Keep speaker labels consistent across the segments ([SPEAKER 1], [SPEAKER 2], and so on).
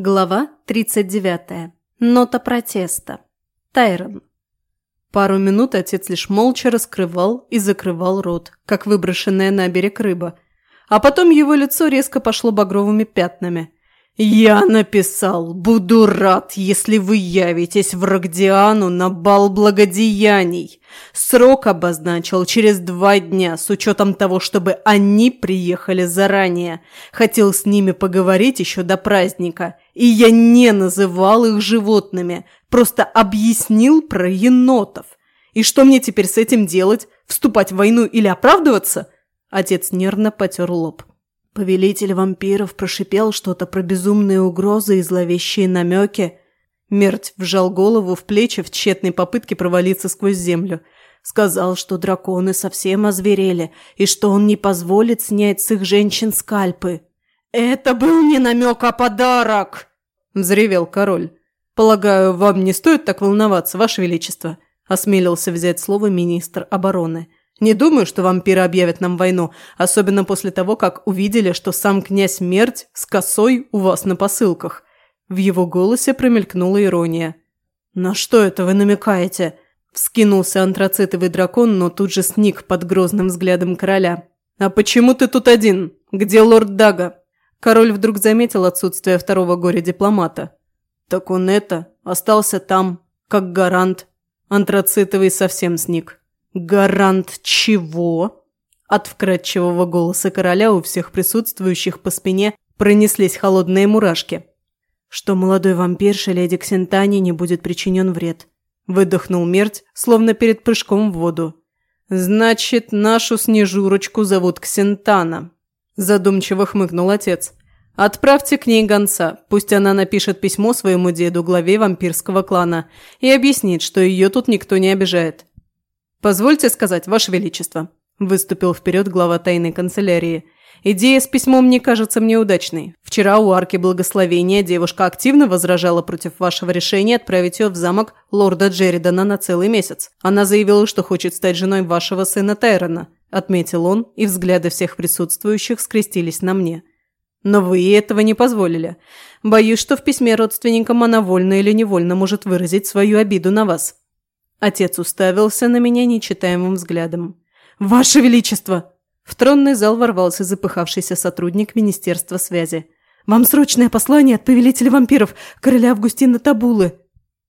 [SPEAKER 1] Глава 39. Нота протеста. Тайрон. Пару минут отец лишь молча раскрывал и закрывал рот, как выброшенная на берег рыба. А потом его лицо резко пошло багровыми пятнами. «Я написал, буду рад, если вы явитесь в Рогдиану на бал благодеяний. Срок обозначил через два дня, с учетом того, чтобы они приехали заранее. Хотел с ними поговорить еще до праздника. И я не называл их животными, просто объяснил про енотов. И что мне теперь с этим делать? Вступать в войну или оправдываться?» Отец нервно потер лоб. Повелитель вампиров прошипел что-то про безумные угрозы и зловещие намеки. Мерть вжал голову в плечи в тщетной попытке провалиться сквозь землю. Сказал, что драконы совсем озверели и что он не позволит снять с их женщин скальпы. «Это был не намек, а подарок!» – взревел король. «Полагаю, вам не стоит так волноваться, ваше величество», – осмелился взять слово министр обороны. Не думаю, что вампиры объявят нам войну, особенно после того, как увидели, что сам князь Смерть с косой у вас на посылках». В его голосе промелькнула ирония. «На что это вы намекаете?» Вскинулся антрацитовый дракон, но тут же сник под грозным взглядом короля. «А почему ты тут один? Где лорд Дага?» Король вдруг заметил отсутствие второго горя-дипломата. «Так он это, остался там, как гарант». Антрацитовый совсем сник. «Гарант чего?» От вкрадчивого голоса короля у всех присутствующих по спине пронеслись холодные мурашки. «Что молодой вампирше леди Ксентане не будет причинен вред», – выдохнул Мерть, словно перед прыжком в воду. «Значит, нашу Снежурочку зовут Ксентана», – задумчиво хмыкнул отец. «Отправьте к ней гонца, пусть она напишет письмо своему деду, главе вампирского клана, и объяснит, что ее тут никто не обижает. «Позвольте сказать, Ваше Величество», – выступил вперед глава тайной канцелярии. «Идея с письмом не кажется мне удачной. Вчера у арки благословения девушка активно возражала против вашего решения отправить ее в замок лорда Джеридана на целый месяц. Она заявила, что хочет стать женой вашего сына Тайрона», – отметил он, и взгляды всех присутствующих скрестились на мне. «Но вы ей этого не позволили. Боюсь, что в письме родственникам она вольно или невольно может выразить свою обиду на вас». Отец уставился на меня нечитаемым взглядом. «Ваше Величество!» В тронный зал ворвался запыхавшийся сотрудник Министерства связи. «Вам срочное послание от повелителя вампиров, короля Августина Табулы!»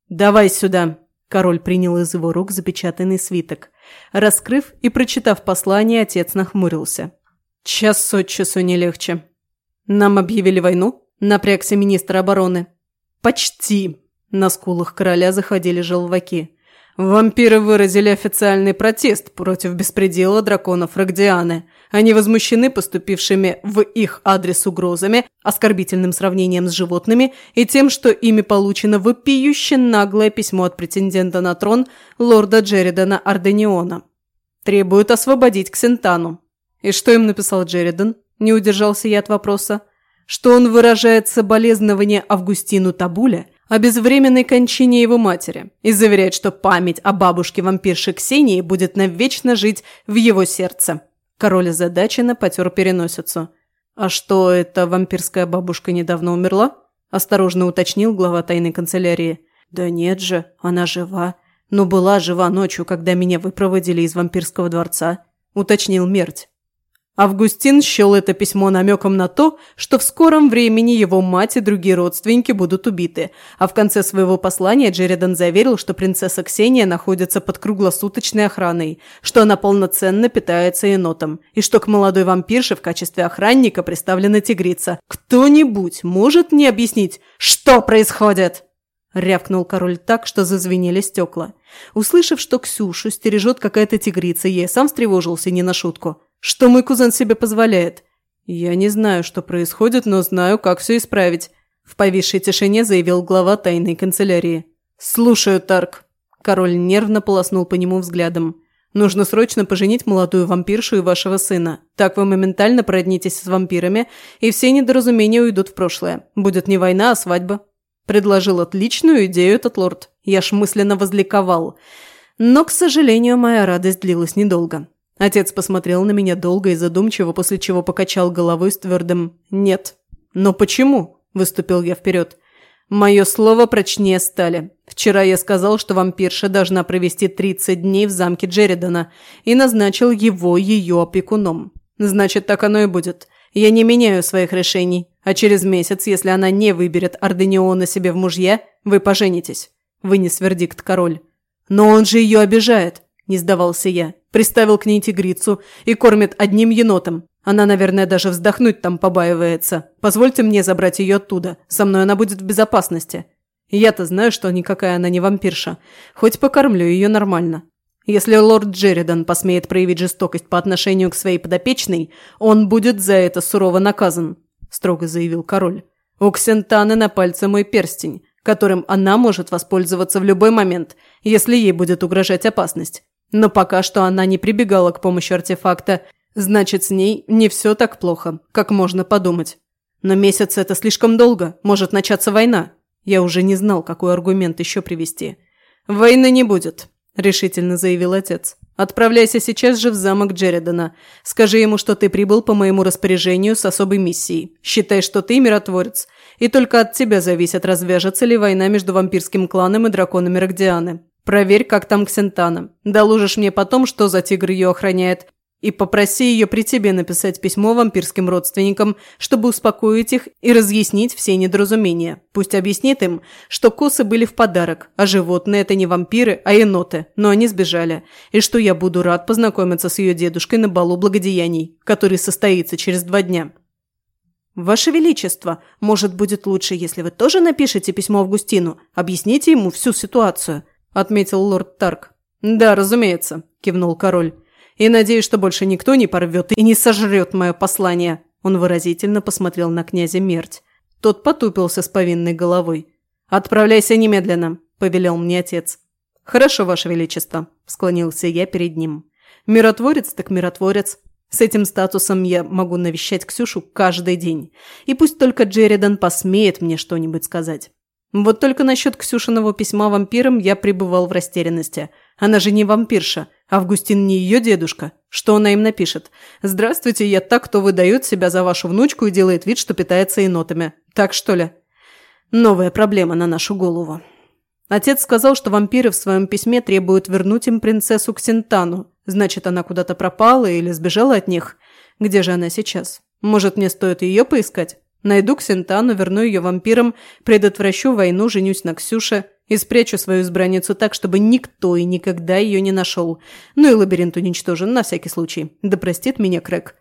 [SPEAKER 1] «Давай сюда!» Король принял из его рук запечатанный свиток. Раскрыв и прочитав послание, отец нахмурился. «Час от часу не легче. Нам объявили войну?» – напрягся министр обороны. «Почти!» – на скулах короля заходили желваки. Вампиры выразили официальный протест против беспредела драконов Рогдианы. Они возмущены поступившими в их адрес угрозами, оскорбительным сравнением с животными и тем, что ими получено вопиюще наглое письмо от претендента на трон лорда Джеридана Ардениона. Требуют освободить Ксентану. И что им написал Джеридан? Не удержался я от вопроса. Что он выражает соболезнование Августину Табуле – о безвременной кончине его матери и заверяет, что память о бабушке-вампирше Ксении будет навечно жить в его сердце. Король озадаченно потер переносицу. «А что, эта вампирская бабушка недавно умерла?» – осторожно уточнил глава тайной канцелярии. «Да нет же, она жива. Но была жива ночью, когда меня выпроводили из вампирского дворца», – уточнил Мерть. Августин счел это письмо намеком на то, что в скором времени его мать и другие родственники будут убиты, а в конце своего послания Джеридан заверил, что принцесса Ксения находится под круглосуточной охраной, что она полноценно питается енотом, и что к молодой вампирше в качестве охранника представлена тигрица. «Кто-нибудь может мне объяснить, что происходит?» Рявкнул король так, что зазвенели стекла. Услышав, что Ксюшу стережет какая-то тигрица, я сам встревожился не на шутку. Что мой кузен себе позволяет? Я не знаю, что происходит, но знаю, как все исправить. В повисшей тишине заявил глава тайной канцелярии. «Слушаю, Тарк». Король нервно полоснул по нему взглядом. «Нужно срочно поженить молодую вампиршу и вашего сына. Так вы моментально породнитесь с вампирами, и все недоразумения уйдут в прошлое. Будет не война, а свадьба». Предложил отличную идею этот лорд. Я ж мысленно возликовал. Но, к сожалению, моя радость длилась недолго. Отец посмотрел на меня долго и задумчиво, после чего покачал головой с твердым «нет». «Но почему?» – выступил я вперед. «Мое слово прочнее стали. Вчера я сказал, что вампирша должна провести 30 дней в замке Джеридана и назначил его ее опекуном. Значит, так оно и будет. Я не меняю своих решений, а через месяц, если она не выберет Ардениона себе в мужья, вы поженитесь», – вынес вердикт король. «Но он же ее обижает», – не сдавался я. Приставил к ней тигрицу и кормит одним енотом. Она, наверное, даже вздохнуть там побаивается. Позвольте мне забрать ее оттуда. Со мной она будет в безопасности. Я-то знаю, что никакая она не вампирша. Хоть покормлю ее нормально. Если лорд Джеридан посмеет проявить жестокость по отношению к своей подопечной, он будет за это сурово наказан», – строго заявил король. «У Ксентаны на пальце мой перстень, которым она может воспользоваться в любой момент, если ей будет угрожать опасность. Но пока что она не прибегала к помощи артефакта, значит, с ней не все так плохо, как можно подумать. Но месяц – это слишком долго, может начаться война. Я уже не знал, какой аргумент еще привести. «Войны не будет», – решительно заявил отец. «Отправляйся сейчас же в замок Джередана. Скажи ему, что ты прибыл по моему распоряжению с особой миссией. Считай, что ты миротворец. И только от тебя зависит, развяжется ли война между вампирским кланом и драконами Рогдианы. Проверь, как там Ксентана. Доложишь мне потом, что за тигр ее охраняет. И попроси ее при тебе написать письмо вампирским родственникам, чтобы успокоить их и разъяснить все недоразумения. Пусть объяснит им, что косы были в подарок, а животные – это не вампиры, а еноты, но они сбежали. И что я буду рад познакомиться с ее дедушкой на балу благодеяний, который состоится через два дня. «Ваше Величество, может, будет лучше, если вы тоже напишете письмо Августину, объясните ему всю ситуацию», – отметил лорд Тарк. «Да, разумеется», – кивнул король. И надеюсь, что больше никто не порвет и не сожрет мое послание». Он выразительно посмотрел на князя Мерть. Тот потупился с повинной головой. «Отправляйся немедленно», – повелел мне отец. «Хорошо, Ваше Величество», – склонился я перед ним. «Миротворец так миротворец. С этим статусом я могу навещать Ксюшу каждый день. И пусть только Джеридан посмеет мне что-нибудь сказать. Вот только насчет Ксюшиного письма вампирам я пребывал в растерянности. Она же не вампирша – Августин не ее дедушка. Что она им напишет? «Здравствуйте, я так, кто выдает себя за вашу внучку и делает вид, что питается енотами. Так что ли?» Новая проблема на нашу голову. Отец сказал, что вампиры в своем письме требуют вернуть им принцессу Ксентану. Значит, она куда-то пропала или сбежала от них. Где же она сейчас? Может, мне стоит ее поискать? Найду Ксентану, верну ее вампирам, предотвращу войну, женюсь на Ксюше – и спрячу свою избранницу так, чтобы никто и никогда ее не нашел. Ну и лабиринт уничтожен на всякий случай. Да простит меня Крэк.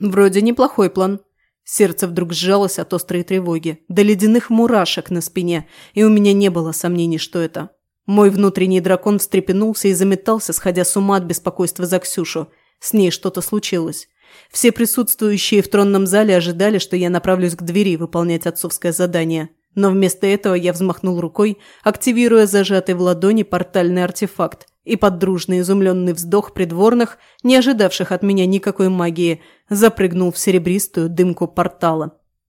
[SPEAKER 1] Вроде неплохой план. Сердце вдруг сжалось от острой тревоги, до ледяных мурашек на спине, и у меня не было сомнений, что это. Мой внутренний дракон встрепенулся и заметался, сходя с ума от беспокойства за Ксюшу. С ней что-то случилось. Все присутствующие в тронном зале ожидали, что я направлюсь к двери выполнять отцовское задание. Но вместо этого я взмахнул рукой, активируя зажатый в ладони портальный артефакт, и под дружный изумленный вздох придворных, не ожидавших от меня никакой магии, запрыгнул в серебристую дымку портала.